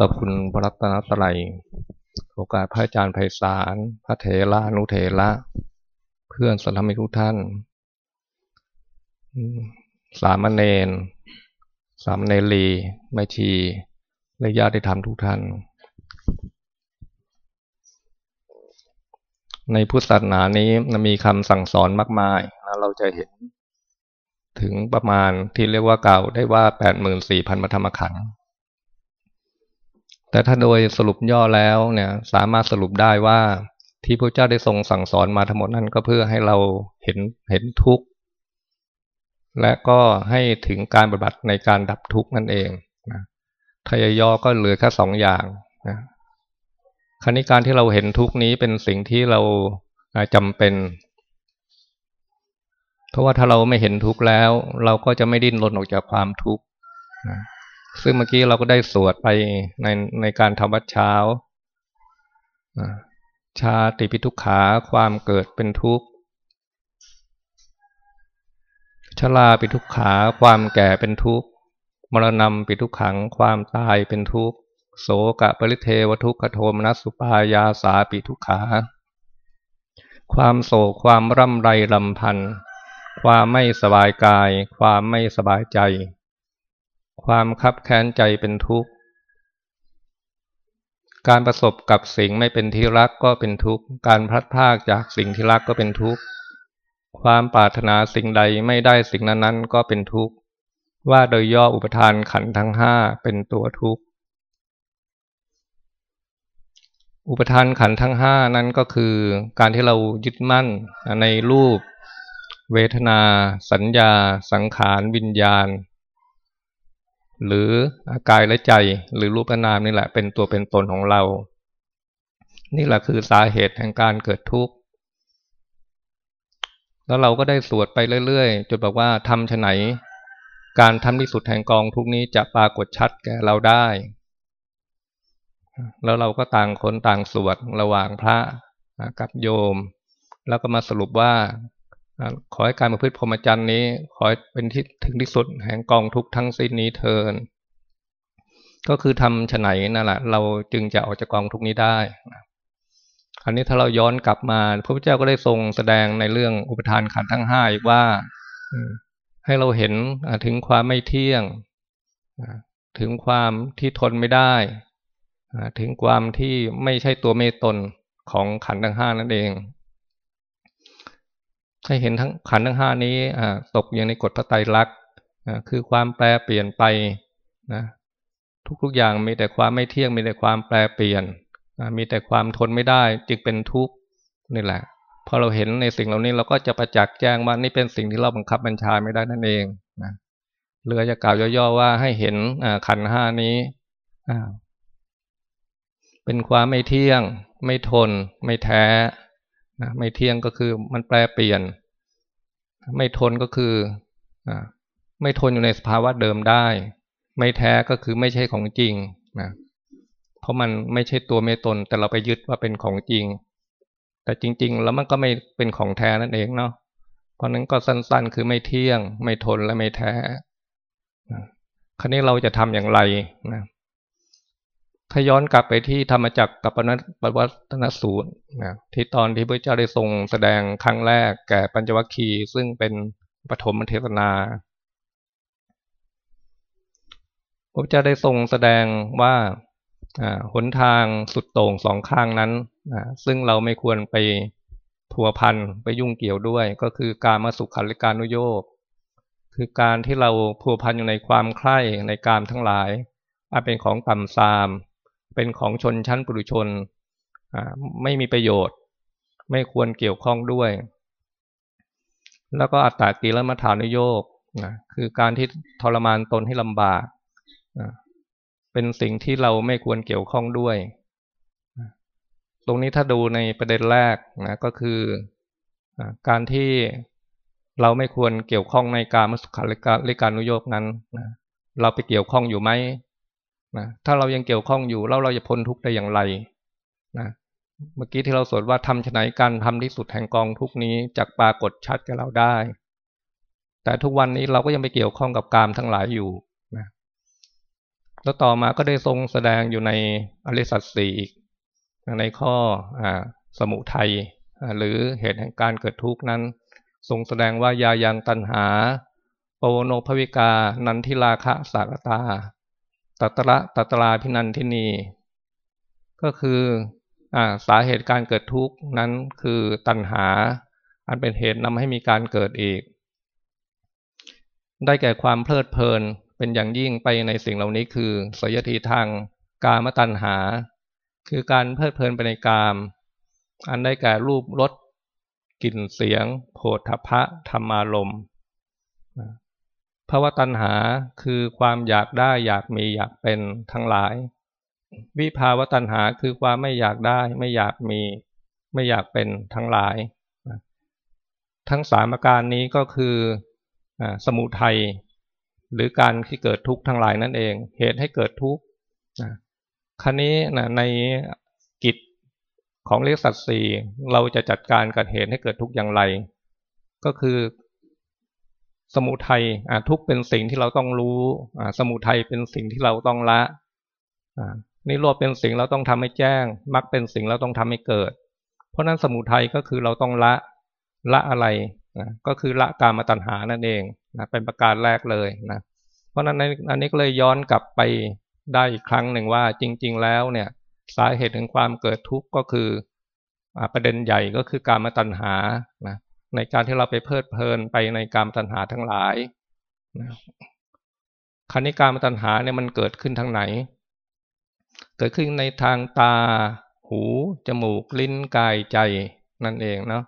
ต่อคุณพระรัตนตรัย โอกาสพระอาจารย์ไพศาล พระเถระนุเถระ เพื่อนสัตมิทุกท่าน สามเณร สามเณรีไม่ชี และญาติธรรมทุกท่าน ในพุทธศาสนานี้มีคำสั่งสอนมากมาย เราจะเห็นถึงประมาณที่เรียกว่าเก่าได้ว่าแปดหมื่นสี่พันมธรรมขันธ์ แต่ถ้าโดยสรุปย่อแล้วเนี่ยสามารถสรุปได้ว่าที่พระเจ้าได้ทรงสั่งสอนมาทั้งหมดนั้นก็เพื่อให้เราเห็นเห็นทุกข์ และก็ให้ถึงการปฏิบัติในการดับทุกข์นั่นเองนะทาย่อก็เหลือแค่สองอย่างนะคณิการที่เราเห็นทุกข์นี้เป็นสิ่งที่เราจำเป็น เพราะว่าถ้าเราไม่เห็นทุกข์แล้ว เราก็จะไม่ดิ้นรนออกจากความทุกข์นะ ซึ่งเมื่อกี้เราก็ได้สวดไปในในการทำวัดเช้า ชาติปิทุกขาความเกิดเป็นทุกข์ชราปิทุกขาความแก่เป็นทุกข์มรณะปิทุกขังความตายเป็นทุกข์โสกะปริเทวทุกขโทมนัสสุปายาสาปิทุกขา ความโศกความร่ำไรลำพันธ์ความไม่สบายกาย ความไม่สบายใจ ความคับแค้นใจเป็นทุกข์ การประสบกับสิ่งไม่เป็นที่รักก็เป็นทุกข์ การพลัดพรากจากสิ่งที่รักก็เป็นทุกข์ ความปรารถนาสิ่งใดไม่ได้สิ่งนั้นๆก็เป็นทุกข์ ว่าโดยย่ออุปทานขันทั้งห้าเป็นตัวทุกข์ อุปทานขันทั้งห้านั้นก็คือการที่เรายึดมั่นในรูป เวทนา สัญญา สังขาร วิญญาณ หรือกายและใจหรือรูปนามนี่แหละ เป็นตัวเป็นตนของเรา นี่แหละคือสาเหตุแห่งการเกิดทุกข์แล้วเราก็ได้สวดไปเรื่อยๆจนบอกว่าทำชไหน การทำที่สุดแห่งกองทุกนี้จะปรากฏชัดแก่เราได้ แล้วเราก็ต่างคนต่างสวดระหว่างพระกับโยม แล้วก็มาสรุปว่า ขอให้การประพฤติพรหมจรรย์นี้ ขอให้เป็นที่ถึงที่สุดแห่งกองทุกทั้งสิ้นนี้เทินก็คือทำฉไหนนั่นแหละเราจึงจะออกจากกองทุกนี้ได้คราวนี้ถ้าเราย้อนกลับมา พระพุทธเจ้าก็ได้ทรงแสดงในเรื่องอุปทานขันธ์ทั้งห้าอีกว่าให้เราเห็นถึงความไม่เที่ยงถึงความที่ทนไม่ได้ถึงความที่ไม่ใช่ตัวเมตตนของขันธ์ทั้งห้านั่นเอง ให้เห็นทั้งขันทั้งห้านี้ตกอย่างในกฎพระไตรลักษณ์คือความแปรเปลี่ยนไปนะทุกๆอย่างมีแต่ความไม่เที่ยงมีแต่ความแปรเปลี่ยน มีแต่ความทนไม่ได้จึงเป็นทุกข์นี่แหละพอเราเห็นในสิ่งเหล่านี้เราก็จะประจักษ์แจ้งว่านี่เป็นสิ่งที่เราบังคับบัญชาไม่ได้นั่นเองนะเรือจะกล่าวย่อๆว่าให้เห็นขันห้านี้เป็นความไม่เที่ยง ไม่ทน ไม่แท้ นะไม่เที่ยงก็คือมันแปรเปลี่ยน ไม่ทนก็คือไม่ทนอยู่ในสภาวะเดิมได้ ไม่แท้ก็คือไม่ใช่ของจริงนะเพราะมันไม่ใช่ตัวเมตน แต่เราไปยึดว่าเป็นของจริง แต่จริง ๆ แล้วมันก็ไม่เป็นของแท้นั่นเองเนาะเพราะนั้นก็สั้น ๆ คือไม่เที่ยง ไม่ทนและไม่แท้คราวนี้เราจะทำอย่างไรนะ ถ้าย้อนกลับไปที่ธรรมจักรกับปวัตนสูตรนะที่ตอนที่พระเจ้าได้ทรงแสดงครั้งแรกแก่ปัญจวัคคีย์ซึ่งเป็นปฐมเทศนาพระเจ้าได้ทรงแสดงว่าหนทางสุดโต่งสองข้างนั้นซึ่งเราไม่ควรไปผัวพันไปยุ่งเกี่ยวด้วย ก็คือการมาสุขันลิการนุโยกคือการที่เราผัวพันอยู่ในความใคร่ในการทั้งหลายอาจเป็นของต่ำซาม เป็นของชนชั้นปุถุชนไม่มีประโยชน์ ไม่ควรเกี่ยวข้องด้วย แล้วก็อัตตากีและมัฐานุโยกนะคือการที่ทรมานตนให้ลำบากนะเป็นสิ่งที่เราไม่ควรเกี่ยวข้องด้วยนะตรงนี้ถ้าดูในประเด็นแรกนะก็คือนะการที่เราไม่ควรเกี่ยวข้องในการมสุขาริการนุโยกนั้นนะเราไปเกี่ยวข้องอยู่ไหม นะถ้าเรายังเกี่ยวข้องอยู่แล้วเราจะพ้นทุกข์ได้อย่างไรนะเมื่อกี้ที่เราสวดว่าทำชไหนการทำที่สุดแห่งกองทุกนี้จากปรากฏชัดกับเราได้ แต่ทุกวันนี้เราก็ยังไปเกี่ยวข้องกับกามทั้งหลายอยู่นะแล้วต่อมาก็ได้ทรงแสดงอยู่ในอริสัตสีอีกในข้ออสมุทัยหรือเหตุแห่งการเกิดทุกข์นั้น ทรงแสดงว่ายายังตันหา โปโนภวิกา นันทิลาคะสากตา ตัตระตัตราพินันทินี ก็คืออสาเหตุการเกิดทุกข์นั้นคือตัณหา อันเป็นเหตุนำให้มีการเกิดอีก ได้แก่ความเพลิดเพลินเป็นอย่างยิ่งไปในสิ่งเหล่านี้คือสยทีทางกามตัณหา คือการเพลิดเพลินไปในกาม อันได้แก่รูปรสกลิ่นเสียงโผฏฐพะธรรมารม ภาวะตัณหาคือความอยากได้อยากมีอยากเป็นทั้งหลาย วิภาวะตัณหาคือความไม่อยากได้ ไม่อยากมี ไม่อยากเป็นทั้งหลาย ทั้งสามอาการนี้ก็คือสมุทัยหรือการที่เกิดทุกข์ทั้งหลายนั่นเอง เหตุให้เกิดทุกข์ครั้นี้ในกิจของเรียกสัตว์สี่เราจะจัดการกับเหตุให้เกิดทุกข์อย่างไร ก็คือ สมุทัยทุกเป็นสิ่งที่เราต้องรู้สมุทัยเป็นสิ่งที่เราต้องละนิโรธเป็นสิ่งเราต้องทำให้แจ้งมรรคเป็นสิ่งเราต้องทำให้เกิด เพราะนั้นสมุทัยก็คือเราต้องละละอะไรก็คือละกามตัณหานั่นเองนะเป็นประการแรกเลยนะเพราะนั้นอันนี้ก็เลยย้อนกลับไปได้อีกครั้งหนึ่งว่าจริง ๆ แล้วเนี่ยสาเหตุของความเกิดทุกข์ก็คือประเด็นใหญ่ก็คือการมาตัณหานะ ในการที่เราไปเพลิดเพลินไปในการตัณหาทั้งหลายนะคันนี้การมตัณหาเนี่ยมันเกิดขึ้นทางไหน เกิดขึ้นในทางตา หู จมูก ลิ้น กาย ใจ นั่นเองเนาะ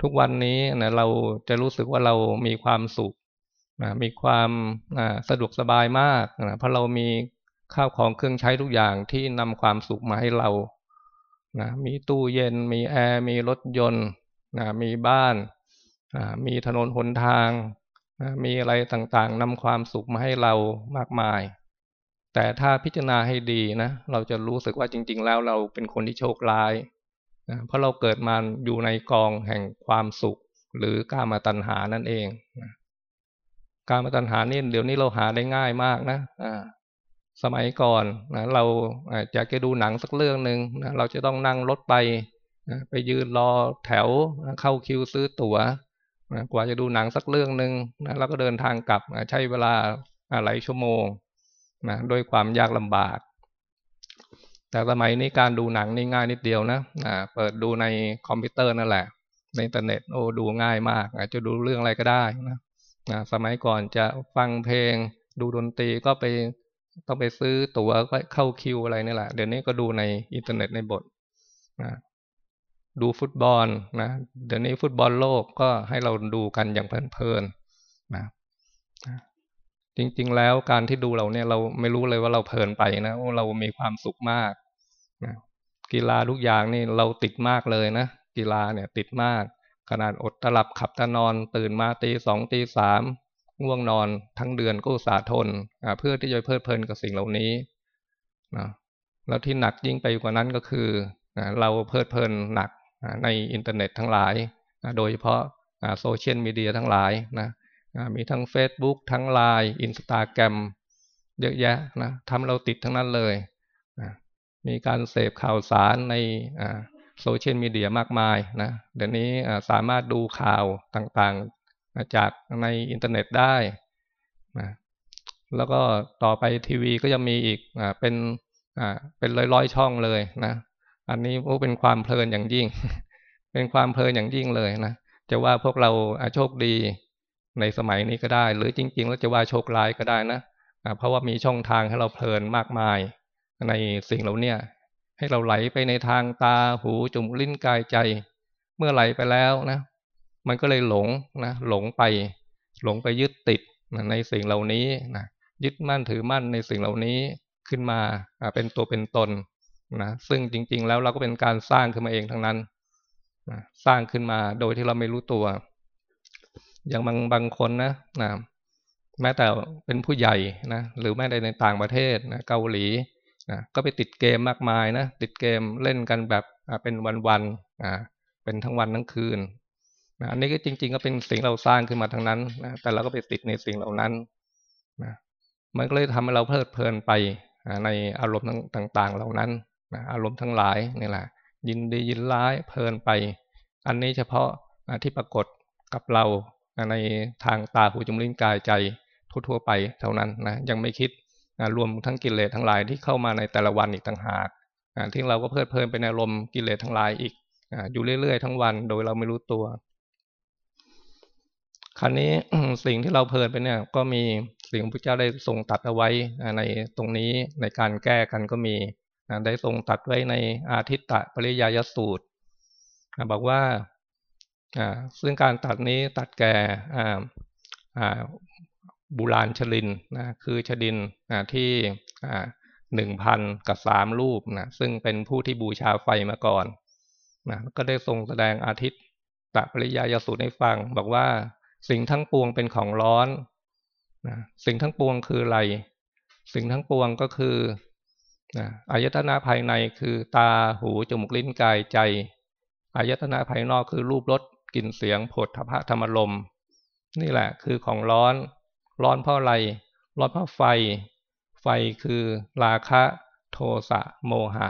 ทุกวันนี้นะเราจะรู้สึกว่าเรามีความสุขนะมีความสะดวกสบายมากนะเพราะเรามีข้าวของเครื่องใช้ทุกอย่างที่นำความสุขมาให้เรานะมีตู้เย็น มีแอร์ มีรถยนต์ นะมีบ้านนะมีถนนหนทางนะมีอะไรต่างๆนำความสุขมาให้เรามากมาย แต่ถ้าพิจารณาให้ดีนะเราจะรู้สึกว่าจริง ๆ แล้วเราเป็นคนที่โชคร้ายนะเพราะเราเกิดมาอยู่ในกองแห่งความสุข หรือกามาตัณหานั่นเองนะกามาตัณหานี่เดี๋ยวนี้เราหาได้ง่ายมากนะอ่าสมัยก่อนนะเราอยากจะดูหนังสักเรื่องหนึ่งนะเราจะต้องนั่งรถไป ไปยืนรอแถวเข้าคิวซื้อตั๋วนะกว่าจะดูหนังสักเรื่องหนึ่งนะเราก็เดินทางกลับใช้เวลาหลายชั่วโมงนะโดยความยากลำบาก แต่สมัยนี้การดูหนังนี่ง่ายนิดเดียวนะนะเปิดดูในคอมพิวเตอร์นั่นแหละ ในอินเทอร์เน็ตโอ้ดูง่ายมากอาจจะดูเรื่องอะไรก็ได้นะนะสมัยก่อนจะฟังเพลง ดูดนตรีก็ไปต้องไปซื้อตั๋วเข้าคิวอะไรนี่แหละ เดี๋ยวนี้ก็ดูในอินเทอร์เน็ตในบทนะ ดูฟุตบอลนะเดี๋ยวนี้ฟุตบอลโลกก็ให้เราดูกันอย่างเพลินๆนะจริงๆแล้วการที่ดูเราเนี่ยเราไม่รู้เลยว่าเราเพลินไปนะเรามีความสุขมากนะกีฬาทุกอย่างนี่เราติดมากเลยนะกีฬาเนี่ยติดมาก ขนาดอดตาหลับขับตานอน ตื่นมาตีสองตีสามง่วงนอนทั้งเดือนก็สู้ทนเพื่อที่จะเพลิดเพลินกับสิ่งเหล่านี้นะแล้วที่หนักยิ่งไปกว่านั้นก็คือเราเพลิดเพลินหนัก ในอินเทอร์เน็ตทั้งหลาย โดยเฉพาะโซเชียลมีเดียทั้งหลายนะมีทั้ง Facebook ทั้ง l ล n e อินสตาแกรมเยอะแยะนะทำเราติดทั้งนั้นเลย มีการเสพข่าวสารในโซเชียลมีเดียมากมายนะเดี๋ยวนี้สามารถดูข่าวต่างๆจากในอินเทอร์เน็ตได้นะแล้วก็ต่อไปทีวีก็จะมีอีกอเป็นเป็นร้อยๆช่องเลยนะ อันนี้โอ้เป็นความเพลินอย่างยิ่ง เป็นความเพลินอย่างยิ่งเลยนะจะว่าพวกเราโชคดีในสมัยนี้ก็ได้ หรือจริง ๆ แล้วจะว่าโชคร้ายก็ได้นะเพราะว่ามีช่องทางให้เราเพลินมากมาย ในสิ่งเหล่านี้ให้เราไหลไปในทางตาหูจมูกลิ้นกายใจ เมื่อไหลไปแล้วนะ มันก็เลยหลงนะหลงไป หลงไปยึดติดนะในสิ่งเหล่านี้นะยึดมั่นถือมั่นในสิ่งเหล่านี้ขึ้นมาเป็นตัวเป็นตน นะซึ่งจริง ๆ แล้วเราก็เป็นการสร้างขึ้นมาเองทั้งนั้นนะสร้างขึ้นมาโดยที่เราไม่รู้ตัว อย่างบางบางคนนะนะแม้แต่เป็นผู้ใหญ่นะหรือแม้แต่ในต่างประเทศนะเกาหลีนะก็ไปติดเกมมากมายนะติดเกมเล่นกันแบบเป็นวันๆเป็นทั้งวันทั้งคืนนะอันนี้ก็จริง ๆ ก็เป็นสิ่งเราสร้างขึ้นมาทั้งนั้นนะแต่เราก็ไปติดในสิ่งเหล่านั้นนะมันก็เลยทำให้เราเพลิดเพลินไปในอารมณ์ต่าง ๆ เหล่านั้น อารมณ์ทั้งหลายนี่แหละยินดียินร้ายเพลินไป อันนี้เฉพาะที่ปรากฏกับเราในทางตาหูจมูกลิ้นกายใจทั่วๆไปเท่านั้นนะยังไม่คิดรวมทั้งกิเลสทั้งหลายที่เข้ามาในแต่ละวันอีกต่างหากที่เราก็เพลิดเพลินไปในอารมณ์กิเลสทั้งหลายอีกอยู่เรื่อยๆทั้งวันโดยเราไม่รู้ตัวคราวนี้สิ่งที่เราเพลินไปเนี่ย ก็มีสิ่งพระเจ้าได้ทรงตัดเอาไว้ในตรงนี้ในการแก้กันก็มี ได้ทรงตัดไว้ในอาทิตตะปริยายสูตรบอกว่าซึ่งการตัดนี้ตัดแก่บุราณชลินนะคือชลินที่หนึ่งพันกับสามรูปนะซึ่งเป็นผู้ที่บูชาไฟมาก่อนนะก็ได้ทรงแสดงอาทิตย์ตะปริยายสูตรให้ฟัง บอกว่าสิ่งทั้งปวงเป็นของร้อนนะสิ่งทั้งปวงคืออะไร สิ่งทั้งปวงก็คือ นะอายตนะภายในคือตาหูจมูกลิ้นกายใจอายตนะภายนอกคือรูปรสกลิ่นเสียงผดทพะธรรมลมนี่แหละคือของร้อน ร้อนเพราะอะไร ร้อนเพราะไฟ ไฟคือราคะ โทสะโมหะ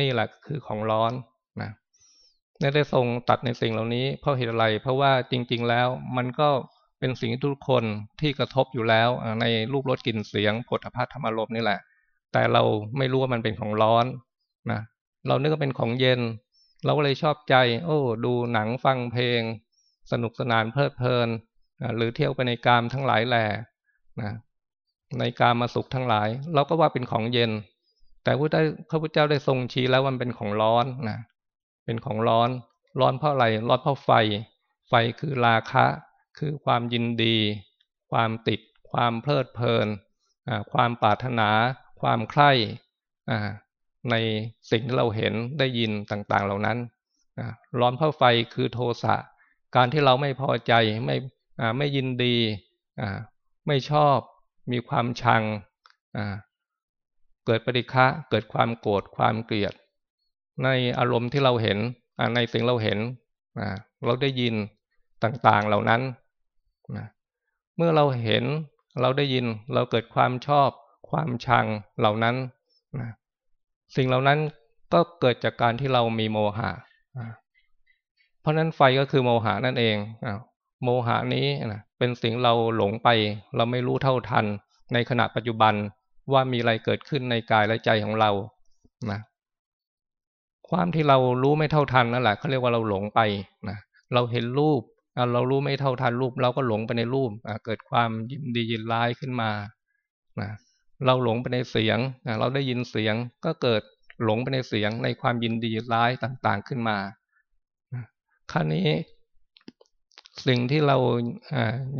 นี่แหละคือของร้อนนะได้ทรงตัดในสิ่งเหล่านี้ เพราะเหตุอะไร เพราะว่าจริง ๆ แล้วมันก็เป็นสิ่งที่ทุกคนที่กระทบอยู่แล้วในรูปรสกลิ่นเสียงผลพัธรรมลมนี่แหละ แต่เราไม่รู้ว่ามันเป็นของร้อนนะเรานึกว่าเป็นของเย็น เราก็เลยชอบใจ โอ้ ดูหนังฟังเพลง สนุกสนานเพลิดเพลินหรือเที่ยวไปในกามทั้งหลายแหล่นะในกามมาสุขทั้งหลาย เราก็ว่าเป็นของเย็น แต่พระพระพุทธเจ้าได้ทรงชี้แล้วมันเป็นของร้อนนะเป็นของร้อน ร้อนเพราะอะไรร้อนเพราะไฟ ไฟคือราคะ คือความยินดี ความติด ความเพลิดเพลินความปรารถนา ความใคร่ในสิ่งที่เราเห็นได้ยินต่างๆ เหล่านั้นร้อนเพราไฟคือโทสะการที่เราไม่พอใจไม่ไม่ยินดีไม่ชอบมีความชังเกิดปฏิฆะเกิดความโกรธความเกลียด ในอารมณ์ที่เราเห็นในสิ่งเราเห็นเราได้ยินต่างๆเหล่านั้น เมื่อเราเห็นเราได้ยินเราเกิดความชอบ ความชังเหล่านั้นนะสิ่งเหล่านั้นก็เกิดจากการที่เรามีโมหะเพราะนั้นไฟก็คือโมหะนั่นเองโมหะนี้นะเป็นสิ่งเราหลงไป เราไม่รู้เท่าทัน ในขณะปัจจุบันว่ามีอะไรเกิดขึ้นในกายและใจของเรานะความที่เรารู้ไม่เท่าทันนั่นแหละเขาเรียกว่าเราหลงไปนะเราเห็นรูปเรารู้ไม่เท่าทันรูป เราก็หลงไปในรูปเกิดความยินดียินร้ายขึ้นมา เราหลงไปในเสียง เราได้ยินเสียงก็เกิดหลงไปในเสียงในความยินดีร้ายต่างๆขึ้นมาคราวนี้ สิ่งที่เรา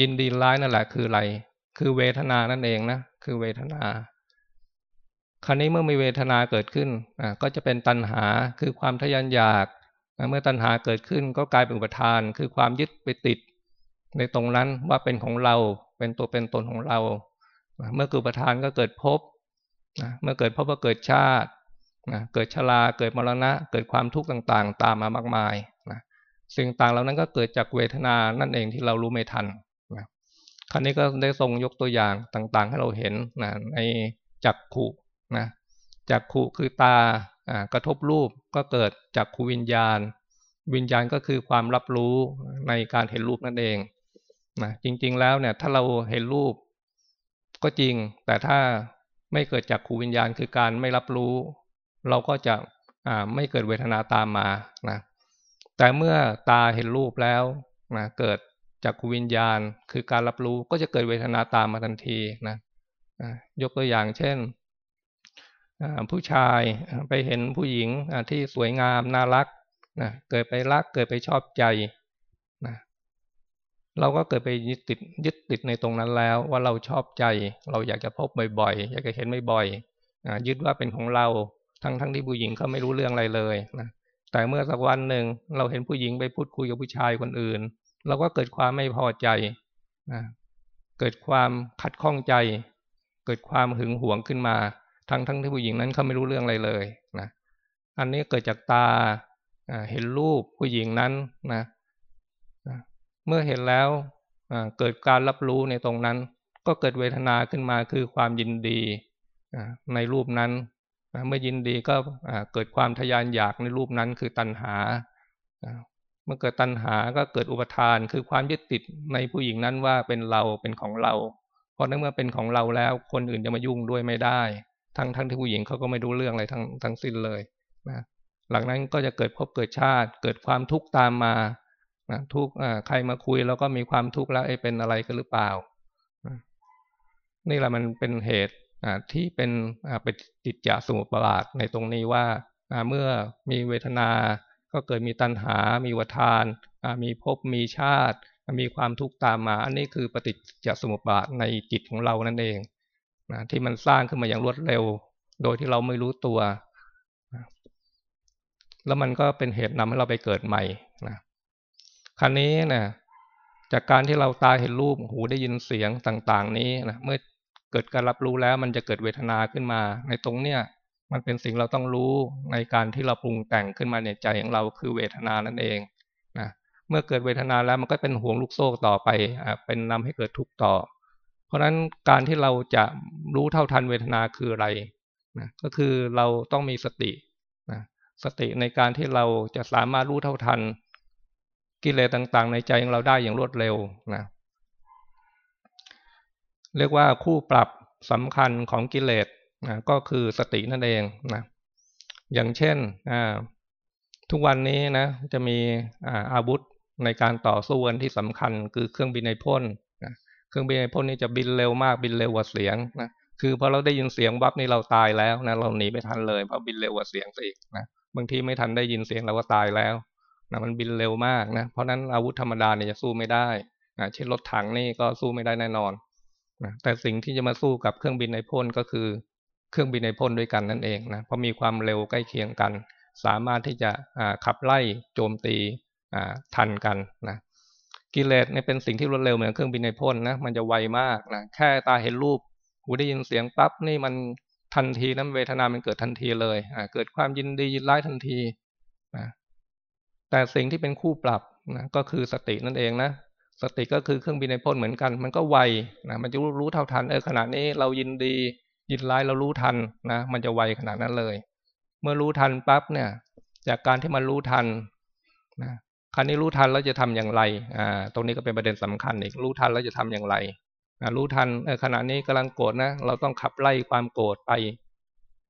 ยินดีร้ายนั่นแหละคืออะไร คือเวทนานั่นเองนะคือเวทนาคราวนี้เมื่อมีเวทนาเกิดขึ้นก็จะเป็นตัณหาคือความทยานอยากเมื่อตัณหาเกิดขึ้นก็กลายเป็นอุปทาน คือความยึดไปติด ในตรงนั้นว่าเป็นของเราเป็นตัวเป็นตนของเรา เมื่อเกิดอุปทานก็เกิดภพเมื่อเกิดภพก็เกิดชาติเกิดชราเกิดมรณะ เกิดความทุกข์ต่างๆ ตามมามากมายสิ่งต่างเหล่านั้นก็เกิดจากเวทนานั่นเองที่เรารู้ไม่ทันคราวนี้ก็ได้ทรงยกตัวอย่างต่างๆ ให้เราเห็นในจักขุนะจักขุคือตากระทบรูปก็เกิดจากขูวิญญาณ วิญญาณก็คือความรับรู้ในการเห็นรูปนั่นเองนะจริงๆแล้วเนี่ยถ้าเราเห็นรูป ก็จริง แต่ถ้าไม่เกิดจากขูวิญญาณคือการไม่รับรู้ เราก็จะไม่เกิดเวทนาตามมานะแต่เมื่อตาเห็นรูปแล้วนะเกิดจากขูวิญญาณคือการรับรู้ก็จะเกิดเวทนาตามมาทันทีนะยกตัวอย่างเช่นผู้ชายไปเห็นผู้หญิงที่สวยงามน่ารักนะเกิดไปรักเกิดไปชอบใจ เราก็เกิดไปยึดติดยึดติดในตรงนั้นแล้ว ว่าเราชอบใจ เราอยากจะพบบ่อยๆ อยากจะเห็นบ่อยๆยึดว่าเป็นของเราทั้งทั้งที่ผู้หญิงเขาไม่รู้เรื่องอะไรเลยนะแต่เมื่อสักวันหนึ่งเราเห็นผู้หญิงไปพูดคุยกับผู้ชายคนอื่น เราก็เกิดความไม่พอใจนะเกิดความขัดข้องใจ เกิดความหึงหวงขึ้นมา ทั้งทั้งที่ผู้หญิงนั้นเขาไม่รู้เรื่องอะไรเลยนะอันนี้เกิดจากตาเห็นรูปผู้หญิงนั้นนะ เมื่อเห็นแล้วเกิดการรับรู้ในตรงนั้นก็ก็เกิดเวทนาขึ้นมาคือความยินดีในรูปนั้น เมื่อยินดีก็เกิดความทยานอยากในรูปนั้นคือตัณหา เมื่อเกิดตัณหาก็เกิดอุปทานคือความยึดติดในผู้หญิงนั้นว่าเป็นเราเป็นของเรา เพราะนั้นเมื่อเป็นของเราแล้วคนอื่นจะมายุ่งด้วยไม่ได้ ทั้งทั้งที่ผู้หญิงเขาก็ไม่รู้เรื่องอะไรทั้งทั้งสิ้นเลยนะหลังนั้นก็จะเกิดพบเกิดชาติ เกิดความทุกข์ตามมา นะทุกใครมาคุยแล้วก็มีความทุกข์แล้วไอ้เป็นอะไรกันหรือเปล่า นี่แหละมันเป็นเหตุที่เป็นเป็นจิตจสมุปบาทในตรงนี้ว่าเมื่อมีเวทนา ก็เกิดมีตัณหา มีวทาน มีภพมีชาติ มีความทุกข์ตามมา อันนี้คือปฏิจจสมุปบาทในจิตของเรานั่นเองนะที่มันสร้างขึ้นมาอย่างรวดเร็ว โดยที่เราไม่รู้ตัว แล้วมันก็เป็นเหตุนำให้เราไปเกิดใหม่นะ ครั้นี้นะจากการที่เราตาเห็นรูปหูได้ยินเสียงต่าง ๆ นี้นะเมื่อเกิดการรับรู้แล้วมันจะเกิดเวทนาขึ้นมา ในตรงเนี้ยมันเป็นสิ่งเราต้องรู้ในการที่เราปรุงแต่งขึ้นมาในใจของเราคือเวทนานั่นเองนะเมื่อเกิดเวทนาแล้วมันก็เป็นห่วงลูกโซ่ต่อไปอ่าเป็นนำให้เกิดทุกข์ต่อ เพราะฉะนั้นการที่เราจะรู้เท่าทันเวทนาคืออะไรนะก็คือเราต้องมีสตินะสติในการที่เราจะสามารถรู้เท่าทัน กิเลสต่างๆ ในใจของเราได้อย่างรวดเร็วนะเรียกว่าคู่ปรับสำคัญของกิเลสนะก็คือสตินั่นเองนะอย่างเช่นทุกวันนี้นะจะมีอาวุธในการต่อสู้กันที่สำคัญคือเครื่องบินในพ่นนะเครื่องบินในพ่นนี่จะบินเร็วมากบินเร็วกว่าเสียงนะคือพอเราได้ยินเสียงบับนี่เราตายแล้วนะเราหนีไม่ทันเลยเพราะบินเร็วกว่าเสียงซะอีกนะบางทีไม่ทันได้ยินเสียงเราก็ตายแล้ว นะมันบินเร็วมากนะเพราะนั้นอาวุธธรรมดาเนี่ยจะสู้ไม่ได้นะเช่นรถถังนี่ก็สู้ไม่ได้แน่นอนนะแต่สิ่งที่จะมาสู้กับเครื่องบินในพ่นก็คือเครื่องบินในพ่นด้วยกันนั่นเองนะเพราะมีความเร็วใกล้เคียงกัน สามารถที่จะขับไล่โจมตีทันกันนะกิเลสเนี่ยเป็นสิ่งที่รวดเร็วเหมือนเครื่องบินในพ่นนะมันจะไวมากนะแค่ตาเห็นรูปหูได้ยินเสียงปั๊บนี่มันทันทีนั้นเวทนามันเกิดทันทีเลยเกิดความยินดียินร้ายทันทีนะ แต่สิ่งที่เป็นคู่ปรับนะก็คือสตินั่นเองนะสติก็คือเครื่องบินในพ่นเหมือนกัน มันก็ไวนะมันจะรู้เท่าทันเออขณะนี้เรายินดียินร้ายเรารู้ทันนะมันจะไวขนาดนั้นเลย เมื่อรู้ทันปั๊บเนี่ย จากการที่มันรู้ทันนะครั้นี้รู้ทันแล้วจะทำอย่างไรอ่าตรงนี้ก็เป็นประเด็นสำคัญอีกรู้ทันแล้วจะทำอย่างไรนะรู้ทันเออขณะนี้กำลังโกรธนะเราต้องขับไล่ความโกรธไป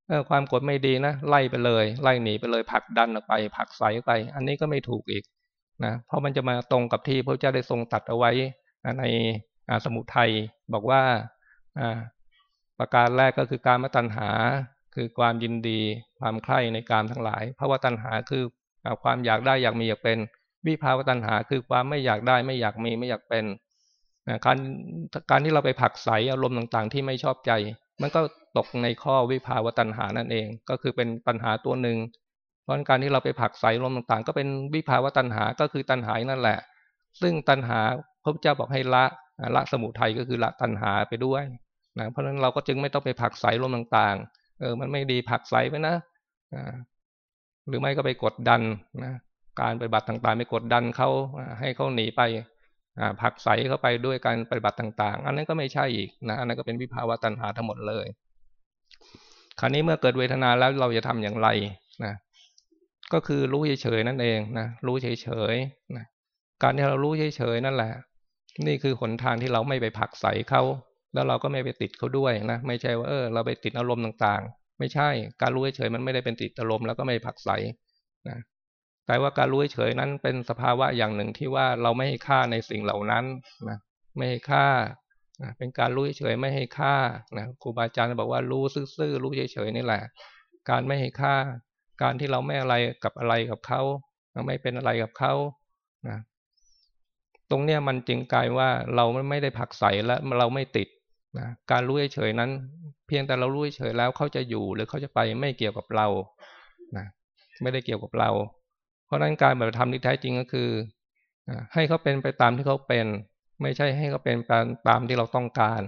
เออความโกรธไม่ดีนะไล่ไปเลย ไล่หนีไปเลยผลักดันออกไปผลักใส่ไป อันนี้ก็ไม่ถูกอีกนะเพราะมันจะมาตรงกับที่พระเจ้าได้ทรงตัดเอาไว้ในสมุทัยบอกว่าประการแรกก็คือการมาตัณหาคือความยินดีความใคร่ในการทั้งหลายเพราะว่าตัณหาคือความอยากได้อยากมีอยากเป็น วิภาวตัณหาคือความไม่อยากได้ไม่อยากมีไม่อยากเป็นการการที่เราไปผักใสอารมณ์ต่างๆ ที่ไม่ชอบใจ มันก็ ตกในข้อวิภาวตัณหานั่นเอง ก็คือเป็นปัญหาตัวหนึ่งพราะการที่เราไปผักใส่ลมต่างๆ ก็เป็นวิภาวตัณหาก็คือตัณหานั่นแหละ ซึ่งตัณหาพระพุทธเจ้าบอกให้ละละสมุทัยก็คือละตัณหาไปด้วยนะเพราะฉะนั้นเราก็จึงไม่ต้องไปผักใส่ลมต่างๆ เออมันไม่ดีผักใส่ไปนะหรือไม่ก็ไปกดดันนะการปฏิบัติต่างๆ ไปกดดันเขาให้เขาหนีไปผักใส่เข้าไปด้วยการปฏิบัติต่าง ๆ อันนั้นก็ไม่ใช่อีกนะอันนั้นก็เป็นวิภาวะตัณหาทั้งหมดเลย คราวนี้เมื่อเกิดเวทนาแล้วเราจะทำอย่างไรนะก็คือรู้เฉยๆนั่นเองนะรู้เฉยๆนะการที่เรารู้เฉยๆนั่นแหละ นี่คือหนทางที่เราไม่ไปผักใส่เขาแล้วเราก็ไม่ไปติดเขาด้วยนะไม่ใช่ว่าเออ เราไปติดอารมณ์ต่างๆ ไม่ใช่ การรู้เฉยๆมันไม่ได้เป็นติดอารมณ์แล้วก็ไม่ผักใส่นะแต่ว่าการรู้เฉยๆนั้นเป็นสภาวะอย่างหนึ่งที่ว่าเราไม่ให้ค่าในสิ่งเหล่านั้นนะไม่ให้ค่า นะเป็นการรู้เฉยไม่ให้ค่านะครูบาอาจารย์บอกว่ารู้ซื่อๆรู้เฉยๆนี่แหละ การไม่ให้ค่า การที่เราไม่อะไรกับอะไรกับเขาไม่เป็นอะไรกับเขานะตรงเนี้ยมันจึงกลายว่าเราไม่ได้ผักใสและเราไม่ติดนะการรู้เฉยนั้น เพียงแต่เรารู้เฉยแล้วเขาจะอยู่หรือเขาจะไปไม่เกี่ยวกับเรานะไม่ได้เกี่ยวกับเรา เพราะนั้นการปฏิบัติธรรมที่แท้จริงก็คือให้เขาเป็นไปตามที่เขาเป็น ไม่ใช่ให้เขาเป็นไปตามที่เราต้องการ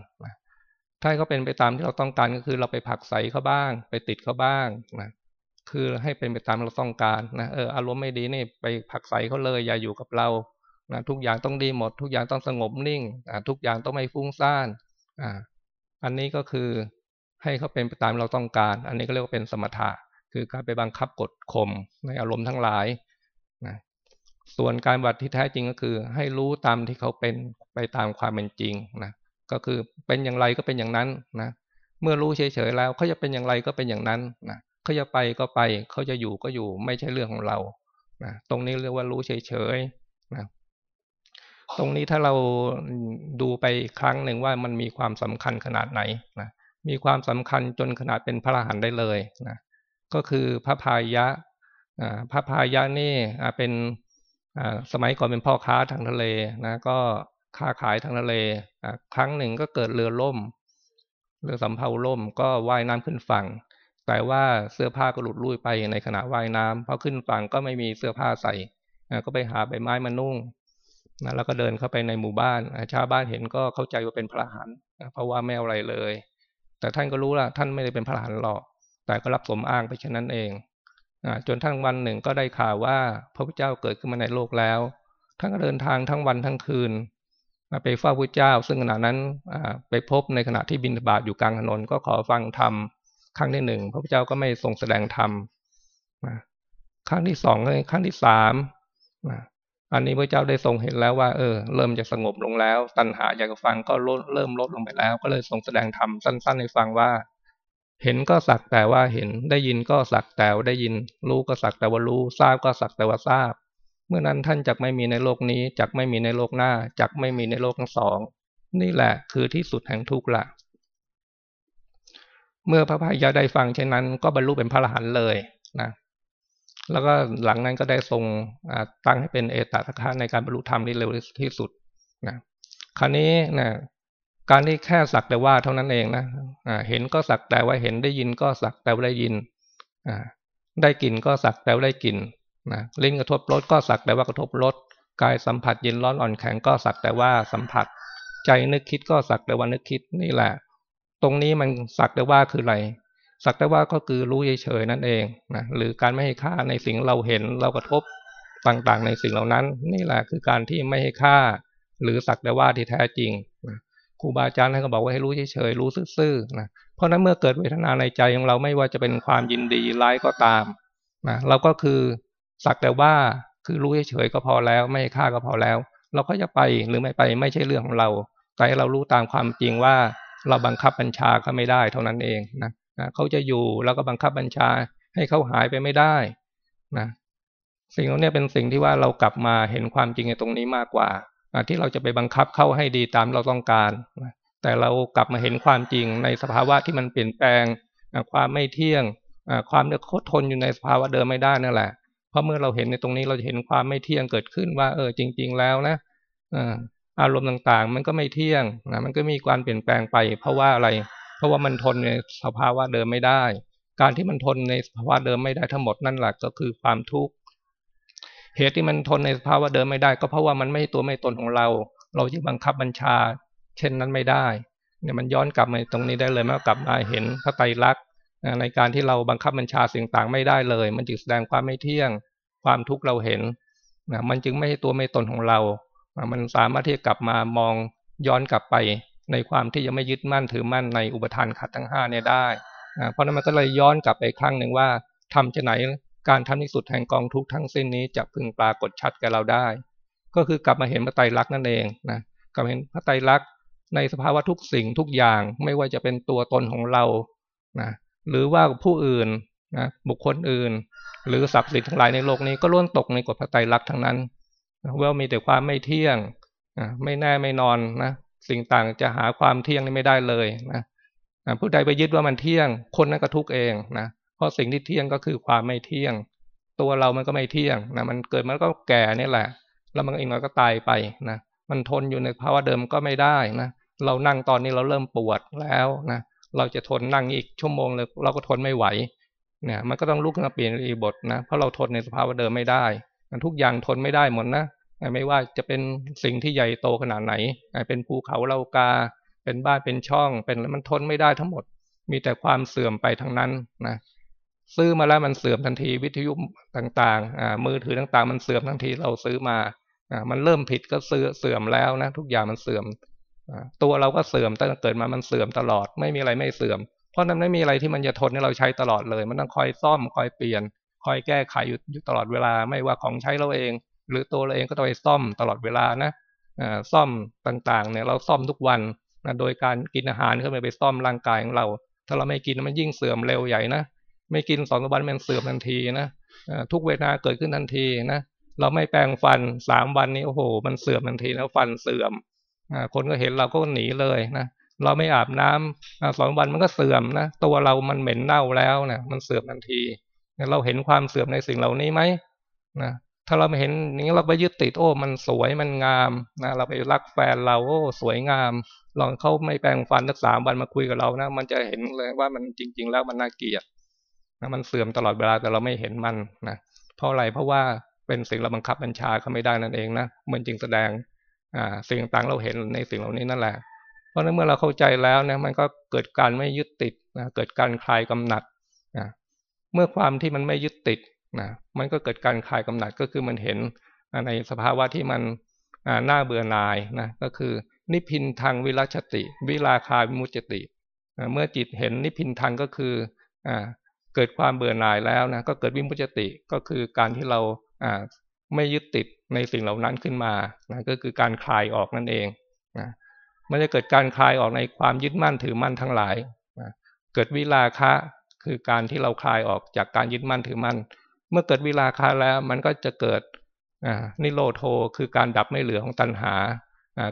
ถ้าเขาเป็นไปตามที่เราต้องการก็คือเราไปผักใสเขาบ้าง ไปติดเขาบ้างนะคือให้เป็นไปตามเราต้องการนะเอออารมณ์ไม่ดีนี่ไปผักใส่เขาเลย อย่าอยู่กับเรานะทุกอย่างต้องดีหมด ทุกอย่างต้องสงบนิ่งนะทุกอย่างต้องไม่ฟุ้งซ่านอ่าอันนี้ก็คือให้เขาเป็นไปตามเราต้องการ อันนี้ก็เรียกว่าเป็นสมถะ คือการไปบังคับกดข่มในอารมณ์ทั้งหลายนะ ส่วนการบัติที่แท้จริงก็คือ ให้รู้ตามที่เขาเป็นไปตามความเป็นจริงนะก็คือเป็นอย่างไรก็เป็นอย่างนั้นนะเมื่อรู้เฉยๆแล้วเขาจะเป็นอย่างไรก็เป็นอย่างนั้นนะเขาจะไปก็ไปเขาจะอยู่ก็อยู่ไม่ใช่เรื่องของเรานะตรงนี้เรียกว่ารู้เฉยๆนะตรงนี้ถ้าเราดูไปครั้งหนึ่งว่ามันมีความสำคัญขนาดไหนนะมีความสำคัญจนขนาดเป็นพระอรหันต์ได้เลยนะก็คือพระพายะพระพายะนี่เป็น สมัยก่อนเป็นพ่อค้าทางทะเลนะก็ค้าขายทางทะเลครั้งหนึ่งก็เกิดเรือล่ม เรือสำเภาล่ม ก็ว่ายน้ำขึ้นฝั่ง แต่ว่าเสื้อผ้าก็หลุดลุ่ยไปในขณะว่ายน้ำพอขึ้นฝั่งก็ไม่มีเสื้อผ้าใส่ก็ไปหาใบไม้มานุ่งนะแล้วก็เดินเข้าไปในหมู่บ้านชาวบ้านเห็นก็เข้าใจว่าเป็นพระหันเพราะว่าไม่เอาอะไรเลย แต่ท่านก็รู้ล่ะท่านไม่ได้เป็นพระหันหรอก แต่ก็รับสมอ้างไปเช่นนั้นเอง จนทั้งวันหนึ่งก็ได้ข่าวว่าพระพุทธเจ้าเกิดขึ้นมาในโลกแล้ว ท่านก็เดินทางทั้งวันทั้งคืนมาไปเฝ้าพระเจ้า ซึ่งขณะนั้นไปพบในขณะที่บินบาตอยู่กลางถนนก็ขอฟังธรรมครั้งที่หนึ่งพระพุทธเจ้าก็ไม่ทรงแสดงธรรมครั้งที่สองครั้งที่สามอันนี้พระเจ้าได้ทรงเห็นแล้วว่าเออเริ่มจะสงบลงแล้ว ตัณหาอยากฟังก็ลดเริ่มลดลงไปแล้ว ก็เลยทรงแสดงธรรมสั้น ๆ ให้ฟังว่า เห็นก็สักแต่ว่าเห็น ได้ยินก็สักแต่ว่าได้ยิน รู้ก็สักแต่ว่ารู้ ทราบก็สักแต่ว่าทราบ เมื่อนั้นท่านจักไม่มีในโลกนี้จักไม่มีในโลกหน้าจักไม่มีในโลกทั้งสอง นี่แหละคือที่สุดแห่งทุกข์ละ เมื่อพระพายะได้ฟังเช่นนั้น ก็บรรลุเป็นพระอรหันต์เลยนะ แล้วก็หลังนั้นก็ได้ทรงตั้งให้เป็นเอตตะคะในการบรรลุธรรมที่เร็วที่สุดนะ คราวนี้นะ การที่แค่สักแต่ว่าเท่านั้นเองนะเห็นก็สักแต่ว่าเห็นได้ยินก็สักแต่ว่าได้ยินได้กลิ่นก็สักแต่ว่าได้กลิ่นนะลิ้นกระทบรสก็สักแต่ว่ากระทบรสกายสัมผัสเย็นร้อนอ่อนแข็งก็สักแต่ว่าสัมผัส ใจนึกคิดก็สักแต่ว่านึกคิดนี่แหละ ตรงนี้มันสักแต่ว่าคืออะไรสักแต่ว่าก็คือรู้เฉยๆนั่นเองนะหรือการไม่ให้ค่าในสิ่งเราเห็นเรากระทบต่างๆ ในสิ่งเหล่านั้น นี่แหละคือการที่ไม่ให้ค่า หรือสักแต่ว่าที่แท้จริง ครูบาอาจารย์ท่านก็บอกว่าให้รู้เฉยๆรู้ซื่อๆนะเพราะนั้นเมื่อเกิดเวทนาในใจของเราไม่ว่าจะเป็นความยินดีร้ายก็ตามนะเราก็คือสักแต่ว่าคือรู้เฉยๆก็พอแล้ว ไม่ให้ค่าก็พอแล้ว เราก็จะไปหรือไม่ไปไม่ใช่เรื่องของเรา แต่เรารู้ตามความจริงว่าเราบังคับบัญชาเขาไม่ได้เท่านั้นเองนะเขาจะอยู่แล้วก็บังคับบัญชาให้เขาหายไปไม่ได้นะสิ่งนี้เป็นสิ่งที่ว่าเรากลับมาเห็นความจริงในตรงนี้มากกว่า ที่เราจะไปบังคับเข้าให้ดีตามเราต้องการ แต่เรากลับมาเห็นความจริงในสภาวะที่มันเปลี่ยนแปลงความไม่เที่ยงความเดือดทนอยู่ในสภาวะเดิมไม่ได้นั่นแหละ เพราะเมื่อเราเห็นในตรงนี้เราจะเห็นความไม่เที่ยงเกิดขึ้นว่าเออจริง ๆ แล้วนะอารมณ์ต่างๆ มันก็ไม่เที่ยงนะมันก็มีการเปลี่ยนแปลงไป เพราะว่าอะไร เพราะว่ามันทนในสภาวะเดิมไม่ได้ การที่มันทนในสภาวะเดิมไม่ได้ทั้งหมดนั่นแหละก็คือความทุกข์ เหตุที่มันทนในสภาวะเดิมไม่ได้ ก็เพราะว่ามันไม่ตัวไม่ตนของเรา เราจะบังคับบัญชา เช่นนั้นไม่ได้เนี่ยมันย้อนกลับมาตรงนี้ได้เลยเมื่อกลับมาเห็นพระไตรลักษณ์ในการที่เราบังคับบัญชาสิ่งต่างไม่ได้เลย มันจึงแสดงความไม่เที่ยงความทุกข์เราเห็นนะมันจึงไม่ใช่ตัวไม่ตนของเรา มันสามารถที่จะกลับมามองย้อนกลับไป ในความที่ยังไม่ยึดมั่นถือมั่นในอุปทานขัดทั้งห้าเนี่ยได้ เพราะนั้นมันก็เลยย้อนกลับไปครั้งหนึ่งว่าทำจะไหน การทำที่สุดแห่งกองทุกทั้งสิ้นนี้จะพึงปรากฏชัดแก่เราได้ ก็คือกลับมาเห็นพระไตรลักษณ์นั่นเองนะกลับเห็นพระไตรลักษณ์ในสภาวะทุกสิ่งทุกอย่างไม่ว่าจะเป็นตัวตนของเรานะหรือว่าผู้อื่นนะบุคคลอื่น หรือสัพสิ่งทั้งหลายในโลกนี้ก็ล้วนตกในกฎพระไตรลักษณ์ทั้งนั้นว่ามีแต่ความไม่เที่ยงไม่แน่ไม่นอนนะสิ่งต่างจะหาความเที่ยงนี่ไม่ได้เลยนะผู้ใดไปยึดว่ามันเที่ยง คนนั้นก็ทุกข์เองนะ เพราะสิ่งที่เที่ยงก็คือความไม่เที่ยง ตัวเรามันก็ไม่เที่ยงนะมันเกิดมันก็แก่นี่แหละ แล้วมันเองก็ตายไปนะมันทนอยู่ในภาวะเดิมก็ไม่ได้นะเรานั่งตอนนี้เราเริ่มปวดแล้วนะเราจะทนนั่งอีกชั่วโมงเลยเราก็ทนไม่ไหวเนี่ยมันก็ต้องลุกขึ้นมาเปลี่ยนอีบทนะเพราะเราทนในสภาวะเดิมไม่ได้ทุกอย่างทนไม่ได้หมดนะไม่ว่าจะเป็นสิ่งที่ใหญ่โตขนาดไหน เป็นภูเขาเลากา เป็นบ้านเป็นช่อง เป็นมันทนไม่ได้ทั้งหมด มีแต่ความเสื่อมไปทั้งนั้นนะ ซื้อมาแล้วมันเสื่อมทันทีวิทยุต่างๆมือถือต่างๆ มันเสื่อมทันทีเราซื้อมามันเริ่มผิดก็ซื้อเสื่อมแล้วนะ ทุกอย่างมันเสื่อมตัวเราก็เสื่อมตั้งแต่เกิดมามันเสื่อมตลอดไม่มีอะไรไม่เสื่อม เพราะนั้นไม่มีอะไรที่มันจะทนให้เราใช้ตลอดเลย มันต้องคอยซ่อมคอยเปลี่ยน คอยแก้ไขอยู่ตลอดเวลาไม่ว่าของใช้เราเอง หรือตัวเราเองก็ต้องไปซ่อมตลอดเวลานะซ่อมต่างๆเนี่ยเราซ่อมทุกวันนะโดยการกินอาหารเข้าไปไปซ่อมร่างกายของเรา ถ้าเราไม่กินมันยิ่งเสื่อมเร็วใหญ่นะ ไม่กินสองวันมันเสื่อมทันทีนะทุกเวทนาเกิดขึ้นทันทีนะเราไม่แปรงฟันสามวันนี้โอ้โห มันเสื่อมทันทีแล้วฟันเสื่อมคนก็เห็นเราก็หนีเลยนะเราไม่อาบน้ำสองวันมันก็เสื่อมนะตัวเรามันเหม็นเน่าแล้วนะมันเสื่อมทันที เราเห็นความเสื่อมในสิ่งเหล่านี้ไหมนะถ้าเราไม่เห็นอย่างนี้เราไปยึดติดโอ้ มันสวยมันงามนะเราไปรักแฟนเราโอ้สวยงาม ลองเขาไม่แปรงฟันสักสามวันมาคุยกับเรานะมันจะเห็นเลยว่ามันจริง ๆ แล้วมันน่าเกลียด นะมันเสื่อมตลอดเวลาแต่เราไม่เห็นมันนะเพราะอะไรเพราะว่าเป็นสิ่งเราบังคับบัญชาเขาไม่ได้นั่นเองนะมันจึงแสดงอ่าสิ่งต่างเราเห็นในสิ่งเหล่านี้นั่นแหละ เพราะนั้นเมื่อเราเข้าใจแล้วเนี่ยมันก็เกิดการไม่ยึดติดนะเกิดการคลายกำหนัดนะเมื่อความที่มันไม่ยึดติดนะมันก็เกิดการคลายกำหนัดก็คือมันเห็นในสภาวะที่มันน่าเบื่อหน่ายนะก็คือนิพินทางวิรัชติ วิราคาวิมุจติ เมื่อจิตเห็นนิพินทางก็คือ เกิดความเบื่อหน่ายแล้วนะก็เกิดวิมุจติก็คือการที่เราไม่ยึดติดในสิ่งเหล่านั้นขึ้นมานะก็คือการคลายออกนั่นเองนะมันจะเกิดการคลายออกในความยึดมั่นถือมั่นทั้งหลายนะเกิดวิราคะคือการที่เราคลายออกจากการยึดมั่นถือมั่น เมื่อเกิดวิราคะแล้วมันก็จะเกิดนิโรโทคือการดับไม่เหลือของตัณหา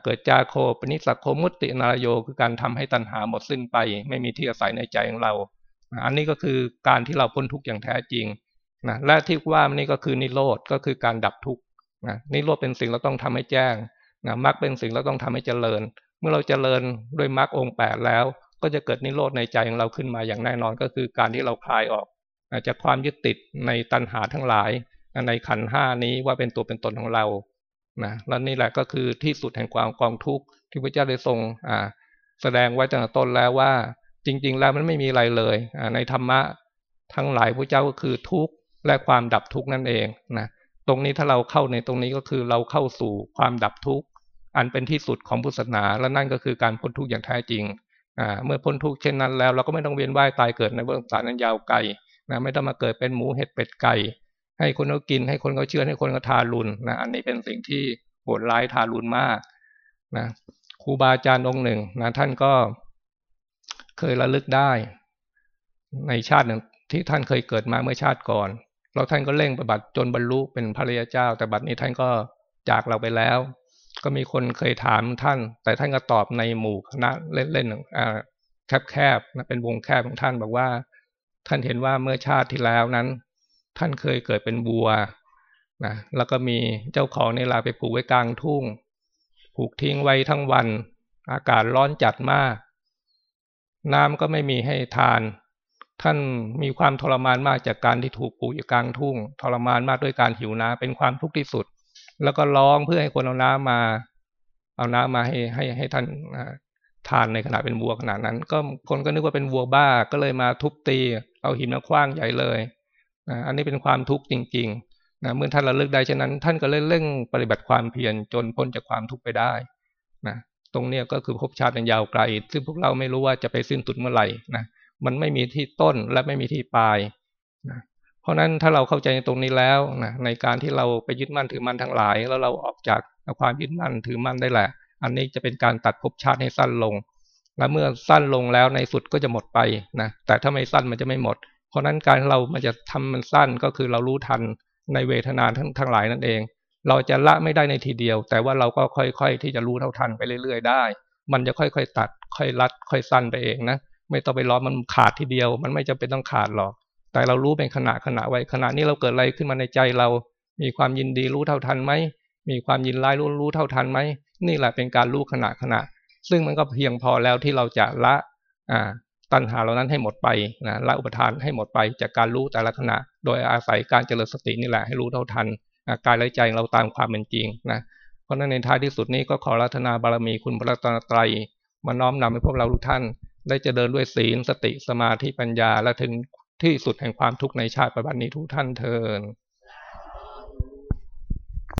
เกิดจาโคปนิสักโคมุตตินารโยคือการทำให้ตัณหาหมดสิ้นไป ไม่มีที่อาศัยในใจของเรา อันนี้ก็คือการที่เราพ้นทุกข์อย่างแท้จริงนะและที่ว่านี่ก็คือนิโรธก็คือการดับทุกข์นะนิโรธเป็นสิ่งเราต้องทำให้แจ้งนะมรรคเป็นสิ่งเราต้องทำให้เจริญ เมื่อเราเจริญด้วยมรรคองแปดแล้ว ก็จะเกิดนิโรธในใจของเราขึ้นมาอย่างแน่นอนก็คือการที่เราคลายออกจากความยึดติดในตัณหาทั้งหลาย ในขันห้านี้ว่าเป็นตัวเป็นตนของเรานะและนี่แหละก็คือที่สุดแห่งความกองทุกข์ที่พระเจ้าได้ทรงอ่าแสดงไว้ตั้งแต่ต้นแล้วว่า จริง ๆ แล้วมันไม่มีอะไรเลยในธรรมะทั้งหลายพระเจ้าก็คือทุกข์และความดับทุกข์นั่นเองนะตรงนี้ถ้าเราเข้าในตรงนี้ก็คือเราเข้าสู่ความดับทุกข์อันเป็นที่สุดของพุทธศาสนา และนั่นก็คือการพ้นทุกข์อย่างแท้จริงเมื่อพ้นทุกข์เช่นนั้นแล้ว เราก็ไม่ต้องเวียนว่ายตายเกิดในเบื้องสารนั้นยาวไกลนะไม่ต้องมาเกิดเป็นหมูเห็ดเป็ดไก่ให้คนเขากินให้คนเขาเชื่อให้คนเขาทารุณนะอันนี้เป็นสิ่งที่โหดร้ายทารุณมากนะครูบาอาจารย์องค์หนึ่งนะท่านก็ เคยระลึกได้ ในชาติหนึ่งที่ท่านเคยเกิดมาเมื่อชาติก่อน แล้วท่านก็เร่งปฏิบัติจนบรรลุเป็นพระริยเจ้า แต่บัดนี้ท่านก็จากเราไปแล้ว ก็มีคนเคยถามท่าน แต่ท่านก็ตอบในหมู่คณะเล่นๆแคบๆนะเป็นวงแคบของท่านบอกว่า ท่านเห็นว่าเมื่อชาติที่แล้วนั้น ท่านเคยเกิดเป็นบัวนะแล้วก็มีเจ้าของในลาไปปลูกไว้กลางทุ่ง ผูกทิ้งไว้ทั้งวัน อากาศร้อนจัดมาก น้ำก็ไม่มีให้ทาน ท่านมีความทรมานมากจากการที่ถูกปลูกอยู่กลางทุ่ง ทรมานมากด้วยการหิวน้ำเป็นความทุกข์ที่สุด แล้วก็ร้องเพื่อให้คนเอาน้ำมา เอาน้ำมาให้ให้ให้ท่านทานในขณะเป็นวัวขนาดนั้น ก็คนก็นึกว่าเป็นวัวบ้าก็เลยมาทุบตี เอาหินมาคว้างใหญ่เลยอันนี้เป็นความทุกข์จริงๆนะเมื่อท่านระลึกได้เช่นนั้น ท่านก็เล่นเร่งปฏิบัติความเพียรจนพ้นจากความทุกข์ไปได้นะ ตรงเนี้ก็คือภพชาติอันยาวไกล ซึ่งพวกเราไม่รู้ว่าจะไปสิ้นสุดเมื่อไหร่นะมันไม่มีที่ต้นและไม่มีที่ปลายนะเพราะนั้นถ้าเราเข้าใจในตรงนี้แล้วนะในการที่เราไปยึดมั่นถือมั่นทั้งหลาย แล้วเราออกจากความยึดมั่นถือมั่นได้แหละ อันนี้จะเป็นการตัดภพชาติให้สั้นลง และเมื่อสั้นลงแล้วในสุดก็จะหมดไปนะแต่ถ้าไม่สั้นมันจะไม่หมด เพราะนั้นการเรามันจะทำมันสั้นก็คือเรารู้ทันในเวทนาทั้งทั้งหลายนั่นเอง เราจะละไม่ได้ในทีเดียว แต่ว่าเราก็ค่อยๆ ที่จะรู้เท่าทันไปเรื่อยๆได้ มันจะค่อยๆตัด ค่อยรัด ค่อยสั้นไปเองนะไม่ต้องไปรอมันขาดทีเดียว มันไม่จำเป็นต้องขาดหรอก แต่เรารู้เป็นขณะขณะไว้ขณะนี้เราเกิดอะไรขึ้นมาในใจเรา มีความยินดีรู้เท่าทันไหมมีความยินร้ายรู้รู้เท่าทันไหมนี่แหละเป็นการรู้ขณะขณะ ซึ่งมันก็เพียงพอแล้วที่เราจะละอ่าตัณหาเหล่านั้นให้หมดไปนะละอุปทานให้หมดไปจากการรู้แต่ละขณะ โดยอาศัยการเจริญสตินี่แหละให้รู้เท่าทัน กายและใจเราตามความเป็นจริงนะเพราะนั้นในท้ายที่สุดนี้ก็ขอรัตนาบารมีคุณพระตนตรัยมาน้อมนำให้พวกเราทุกท่าน ได้เจริญด้วยศีลสติสมาธิปัญญาและถึงที่สุดแห่งความทุกข์ในชาติปัจจุบันนี้ทุกท่านเทอ